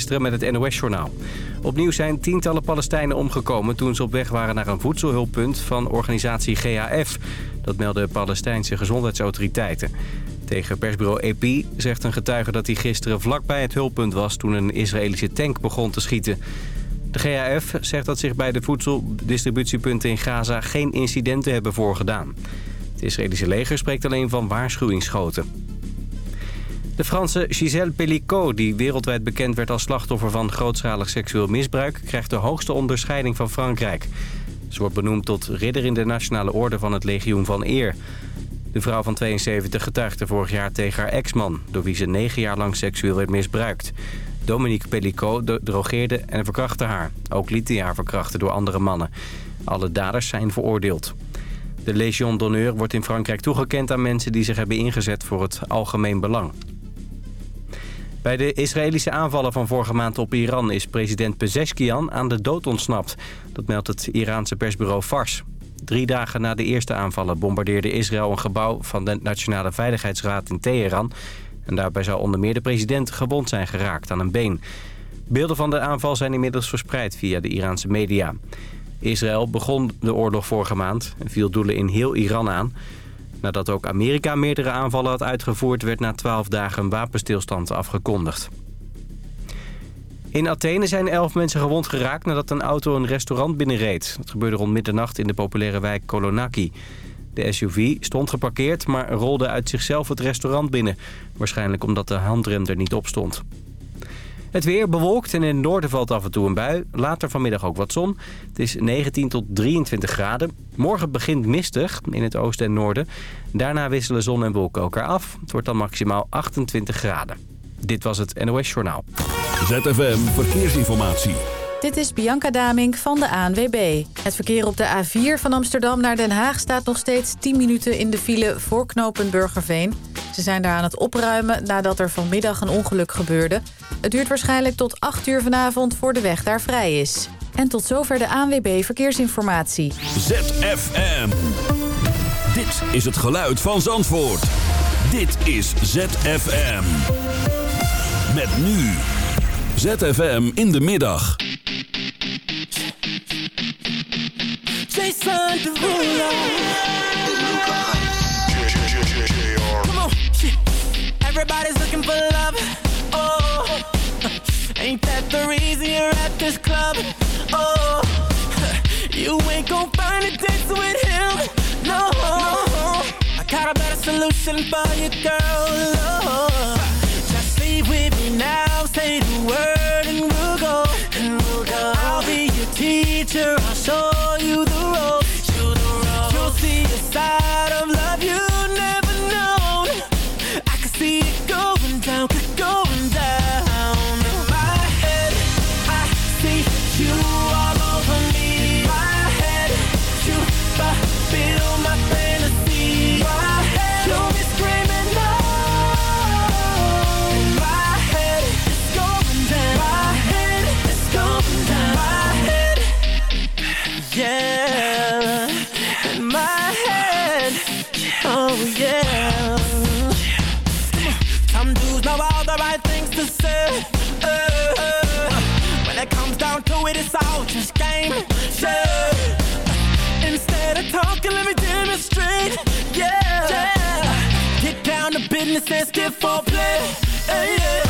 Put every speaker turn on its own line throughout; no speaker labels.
gisteren met het NOS-journaal. Opnieuw zijn tientallen Palestijnen omgekomen toen ze op weg waren naar een voedselhulppunt van organisatie GAF. Dat melden Palestijnse gezondheidsautoriteiten. Tegen persbureau EP zegt een getuige dat hij gisteren vlakbij het hulppunt was toen een Israëlische tank begon te schieten. De GAF zegt dat zich bij de voedseldistributiepunten in Gaza geen incidenten hebben voorgedaan. Het Israëlische leger spreekt alleen van waarschuwingsschoten. De Franse Gisèle Pellicot, die wereldwijd bekend werd als slachtoffer van grootschalig seksueel misbruik, krijgt de hoogste onderscheiding van Frankrijk. Ze wordt benoemd tot ridder in de Nationale Orde van het Legioen van Eer. De vrouw van 72 getuigde vorig jaar tegen haar ex-man... door wie ze negen jaar lang seksueel werd misbruikt. Dominique Pellicot drogeerde en verkrachtte haar. Ook liet hij haar verkrachten door andere mannen. Alle daders zijn veroordeeld. De Légion d'honneur wordt in Frankrijk toegekend aan mensen... die zich hebben ingezet voor het algemeen belang. Bij de Israëlische aanvallen van vorige maand op Iran... is president Pezeshkian aan de dood ontsnapt. Dat meldt het Iraanse persbureau Fars. Drie dagen na de eerste aanvallen bombardeerde Israël een gebouw... van de Nationale Veiligheidsraad in Teheran... En daarbij zou onder meer de president gewond zijn geraakt aan een been. Beelden van de aanval zijn inmiddels verspreid via de Iraanse media. Israël begon de oorlog vorige maand en viel doelen in heel Iran aan. Nadat ook Amerika meerdere aanvallen had uitgevoerd... werd na twaalf dagen een wapenstilstand afgekondigd. In Athene zijn elf mensen gewond geraakt nadat een auto een restaurant binnenreed. Dat gebeurde rond middernacht in de populaire wijk Kolonaki. De SUV stond geparkeerd, maar rolde uit zichzelf het restaurant binnen. Waarschijnlijk omdat de handrem er niet op stond. Het weer bewolkt en in het noorden valt af en toe een bui. Later vanmiddag ook wat zon. Het is 19 tot 23 graden. Morgen begint mistig in het oosten en noorden. Daarna wisselen zon en wolken elkaar af. Het wordt dan maximaal 28 graden. Dit was het NOS Journaal.
ZFM Verkeersinformatie.
Dit is Bianca Damink van de ANWB. Het verkeer op de A4 van Amsterdam naar Den Haag staat nog steeds 10 minuten in de file voor knooppunt Burgerveen. Ze zijn daar aan het opruimen nadat er vanmiddag een ongeluk gebeurde. Het duurt waarschijnlijk tot 8 uur vanavond voor de weg daar vrij is. En tot zover de ANWB Verkeersinformatie.
ZFM. Dit is het geluid van Zandvoort. Dit is ZFM. Met nu. ZFM in de middag.
Jason Derulo. Everybody's looking for love. Oh, ain't that the reason you're at this club? Oh, you ain't gon' find a dance with him. No, I got a better solution for you, girl. Oh, just leave with me now. Say the word and we'll go. And we'll go. I'll be your teacher. I'll show you the ropes. You the ropes. You'll see a side game. Yeah. Instead of talking, let me demonstrate. Yeah. yeah. Get down to business and skip for play. Hey, yeah.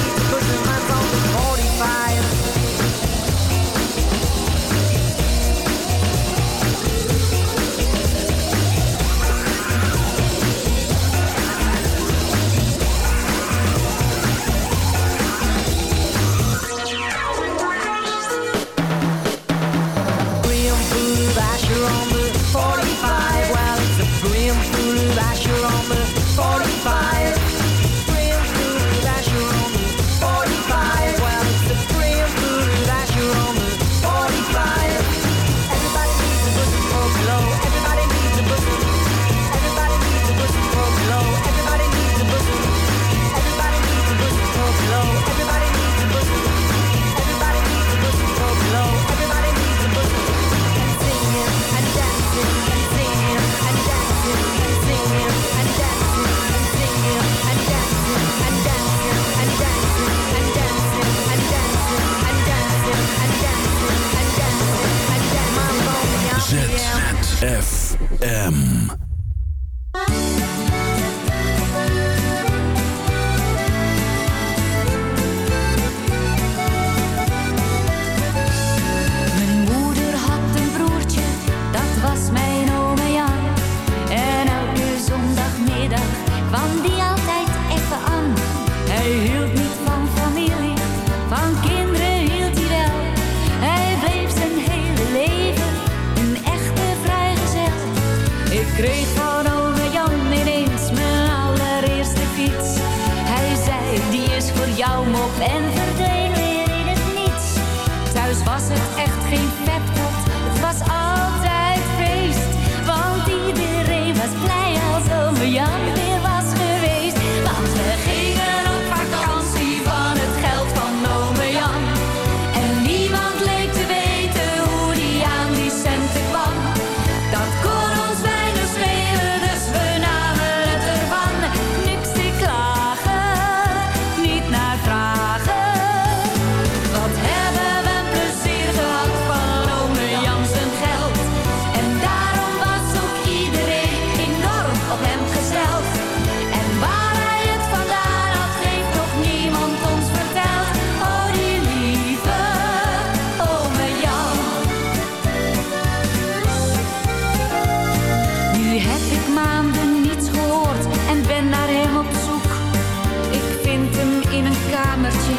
in een kamertje,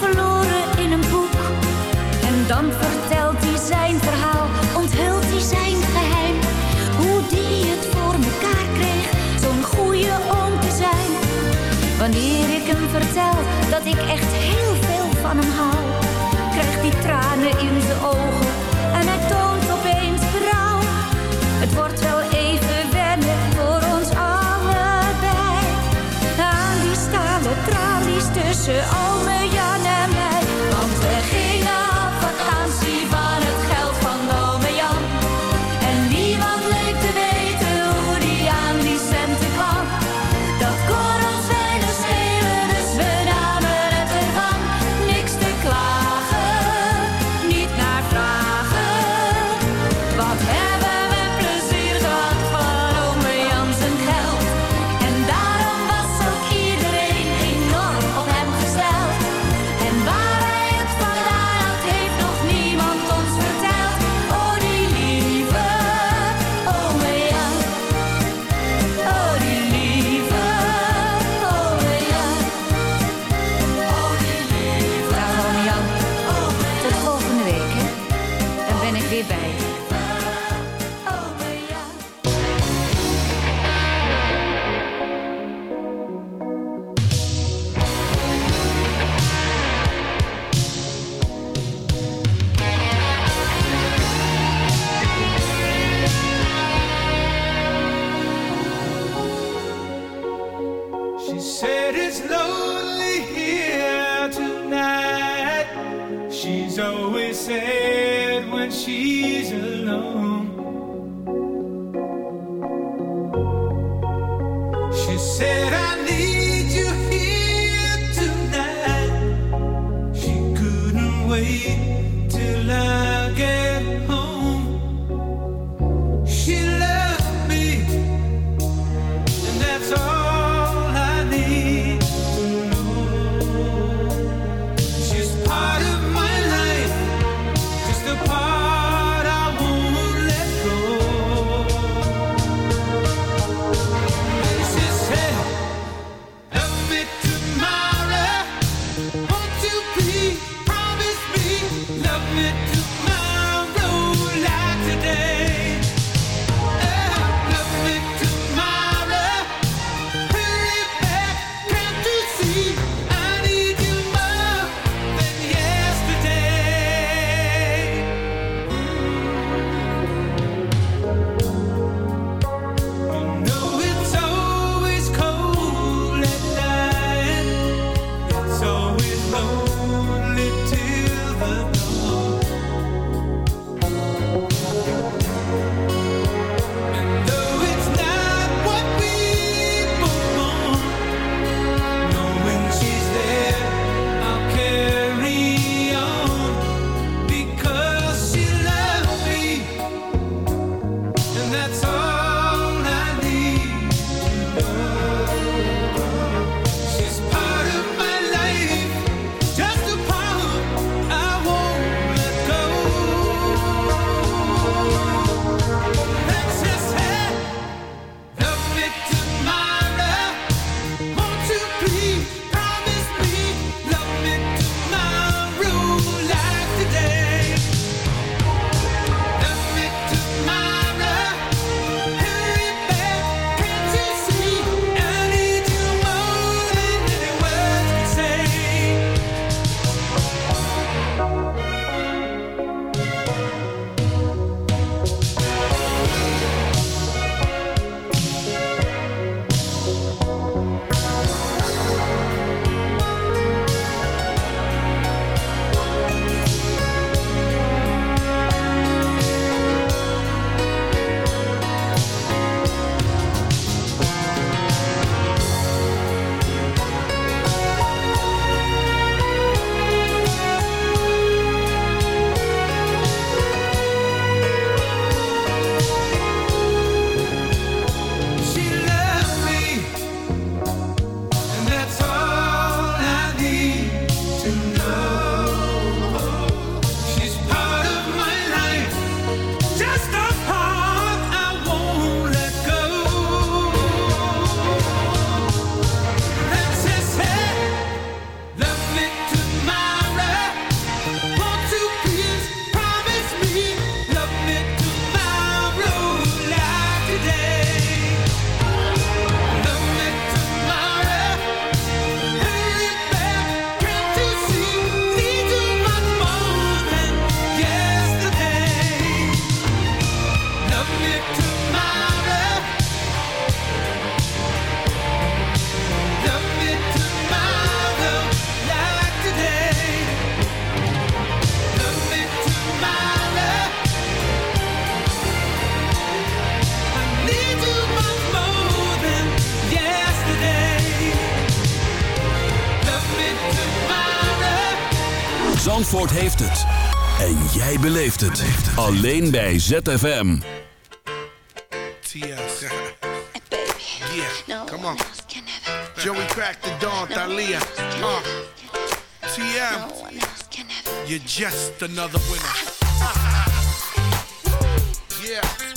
verloren in een boek. En dan vertelt hij zijn verhaal, onthult hij zijn geheim. Hoe die het voor mekaar kreeg, zo'n goede oom te
zijn. Wanneer ik hem vertel dat ik echt heel veel van hem hou, krijgt hij tranen in zijn ogen
know.
Zandvoort heeft het. En jij beleeft het. Alleen bij ZFM.
TS. yeah, come on. Joey cracked the dawn, Thalia. Uh. TM, you're just another winner. yeah,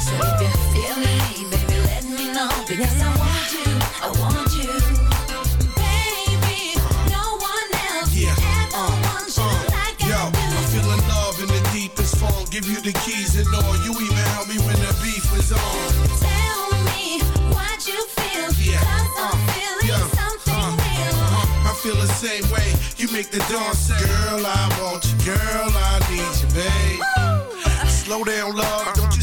So if you're feeling me, baby, let me know. Because I want you, I want you. Baby, no one else ever wants like
I'm feeling love in the deepest form. Give you the keys and all. You even help me when the beef is on.
Tell me what you I'm feeling something real.
I feel the same way. You make the Girl, I want you. Girl, I need you, babe. Slow down, love. Don't you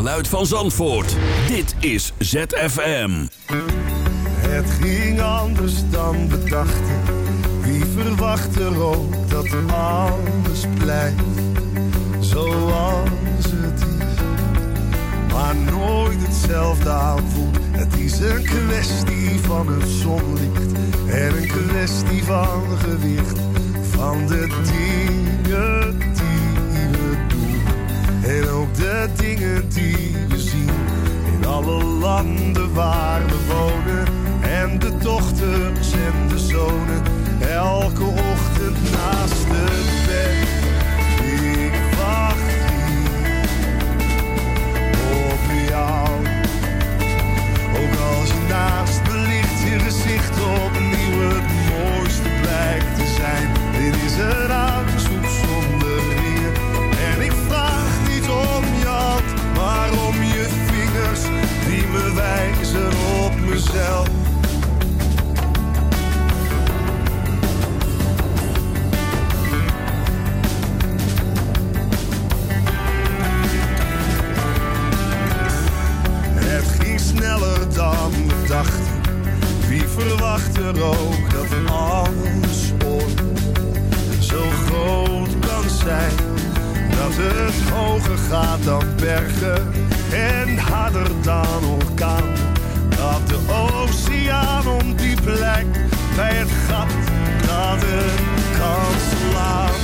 Geluid van Zandvoort. Dit is ZFM.
Het ging anders dan we dachten. Wie verwacht er ook dat alles blijft zoals het is. Maar nooit hetzelfde aanvoelt. Het is een kwestie van het zonlicht. En een kwestie van gewicht. Van de dingen die. En ook de dingen die we zien. In alle landen waar we wonen. En de dochters en de zonen. Elke ochtend naast het bed. Ik wacht hier op jou. Ook als je naast me ligt, je gezicht opnieuw het mooiste blijkt te zijn. Dit is een aanzoek die me wijzen op mezelf. Het ging sneller dan we dachten. Wie verwacht er ook dat alles ooit zo groot kan zijn? Dat het hoger gaat dan bergen en harder dan orkaan. Dat de oceaan om die plek bij het gat dat het kan slaan.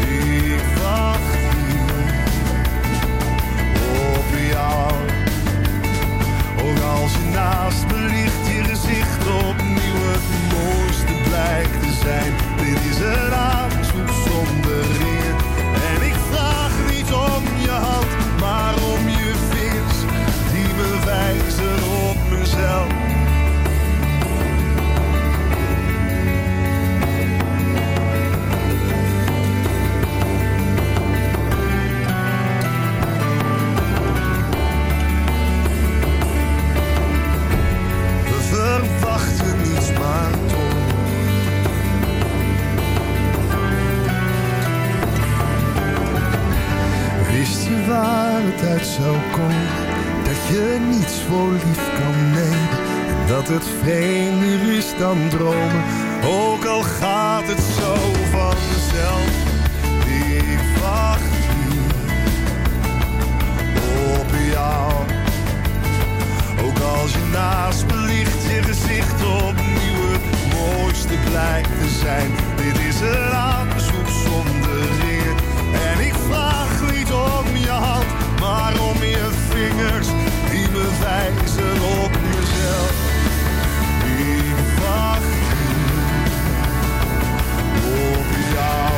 Ik wacht hier op jou. Ook als je naast me ligt, je gezicht opnieuw het mooiste blijkt te zijn. Dit is een aanzoek zonder het uit zou komen? Dat je niets voor lief kan nemen. En dat het vreemder is dan dromen. Ook al gaat het zo vanzelf. Ik wacht hier op jou. Ook als je naast me ligt, je gezicht opnieuw het mooiste blijkt te zijn. Dit is een aanzoek zonder eer. En ik vraag niet om je hand, maar om je vingers die me wijzen op mezelf. Ik wacht op jou.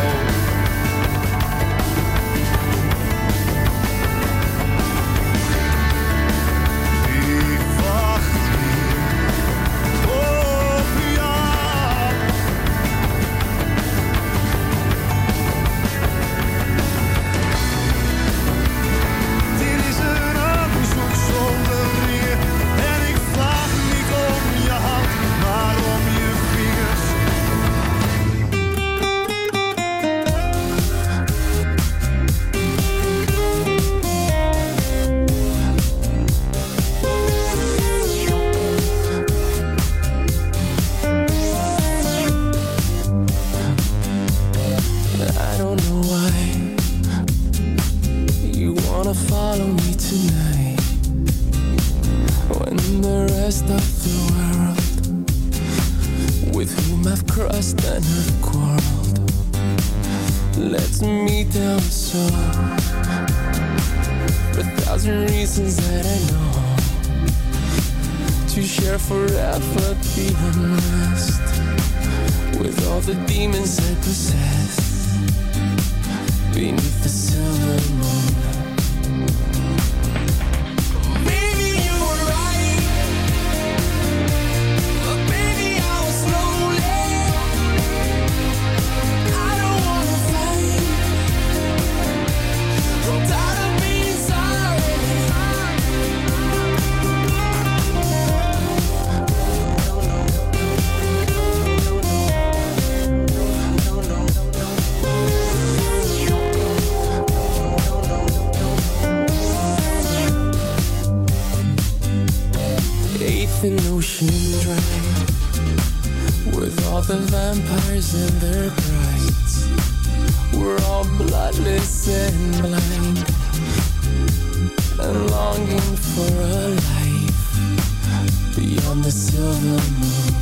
on the silver
moon.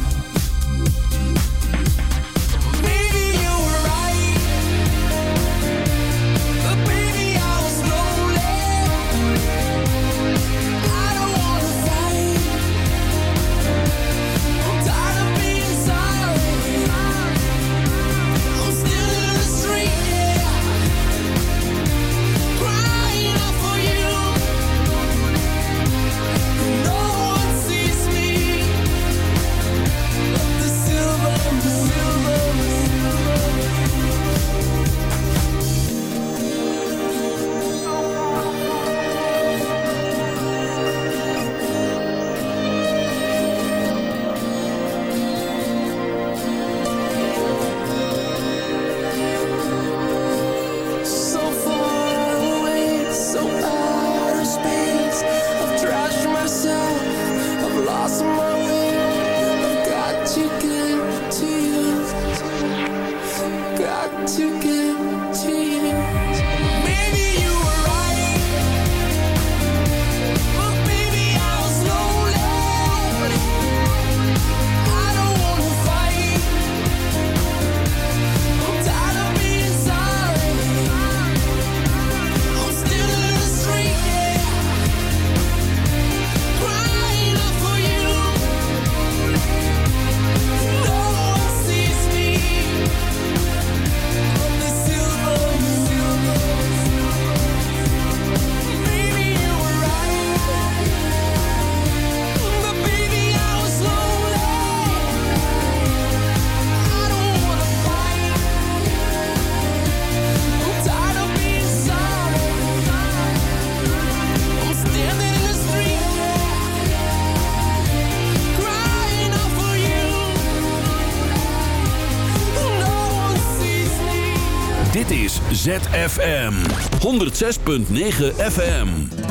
ZFM 106.9 FM.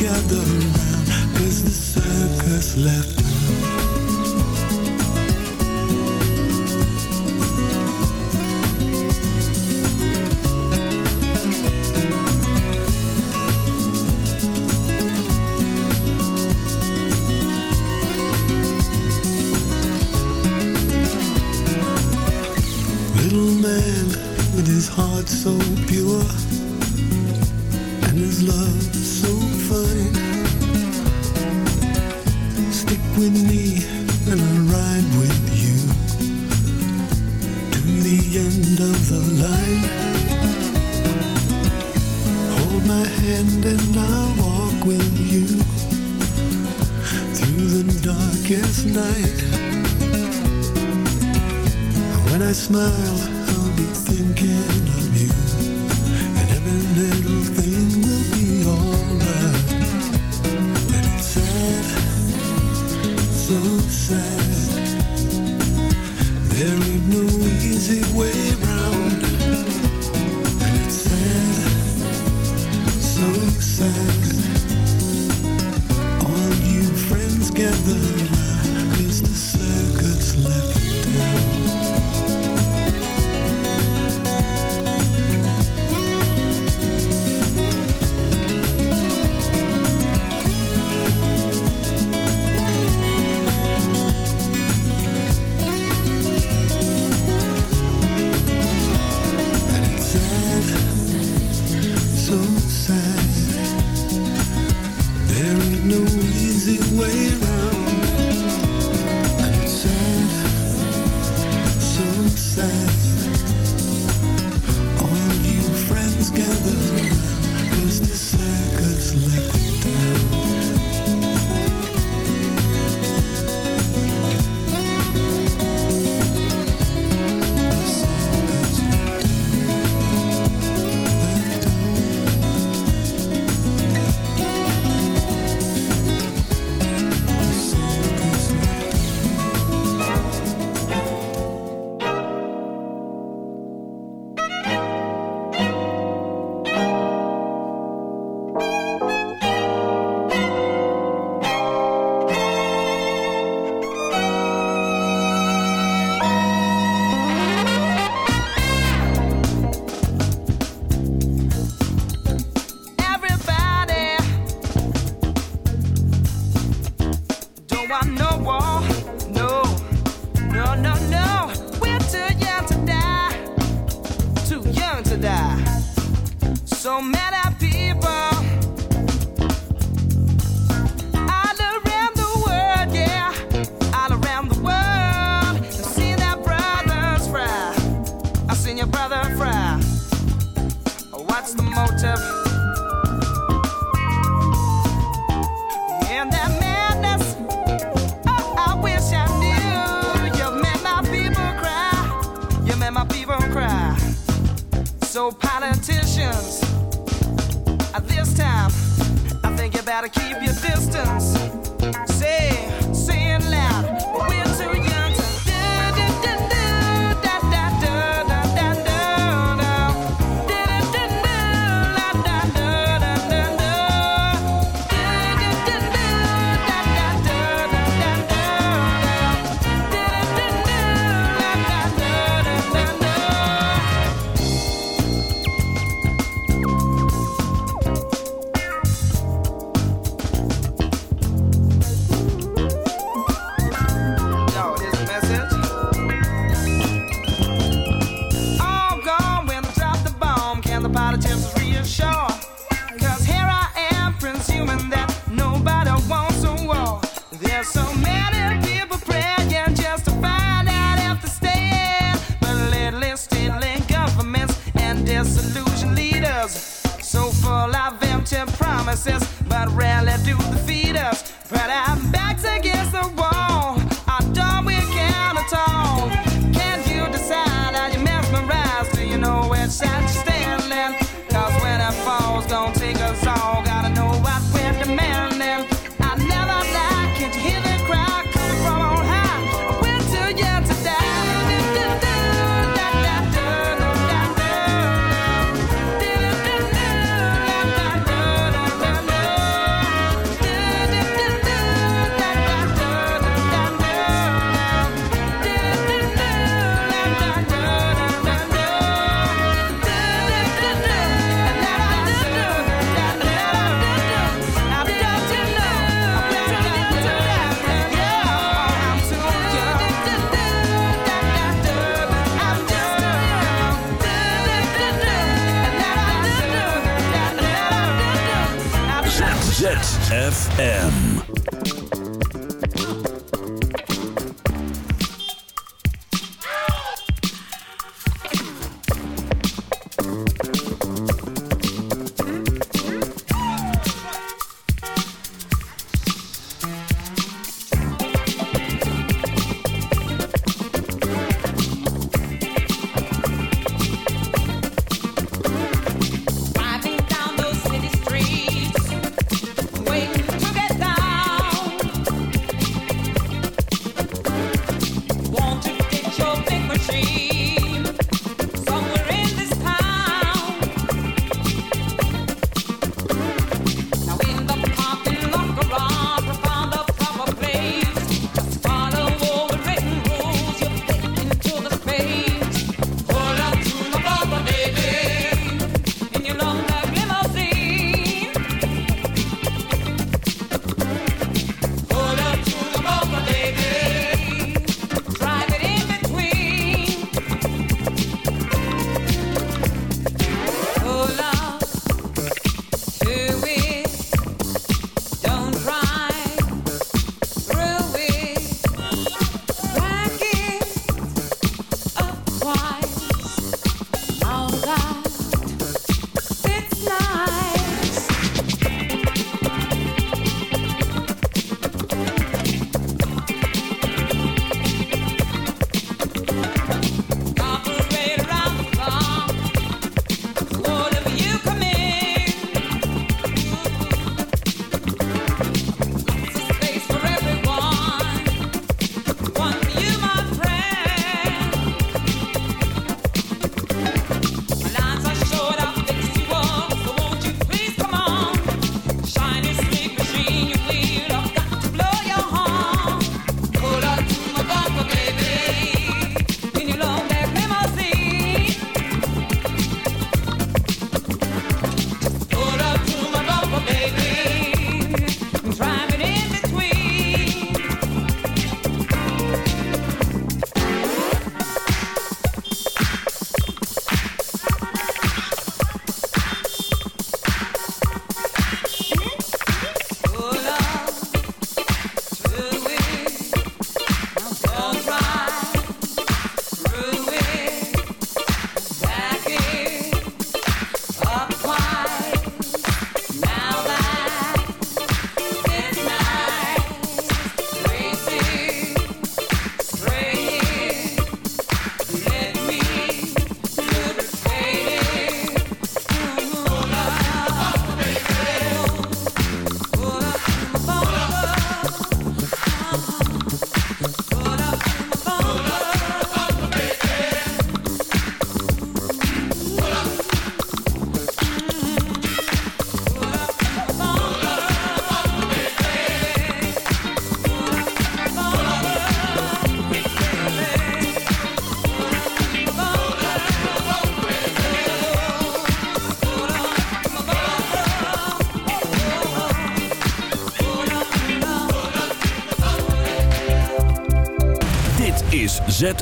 gather cause the circus left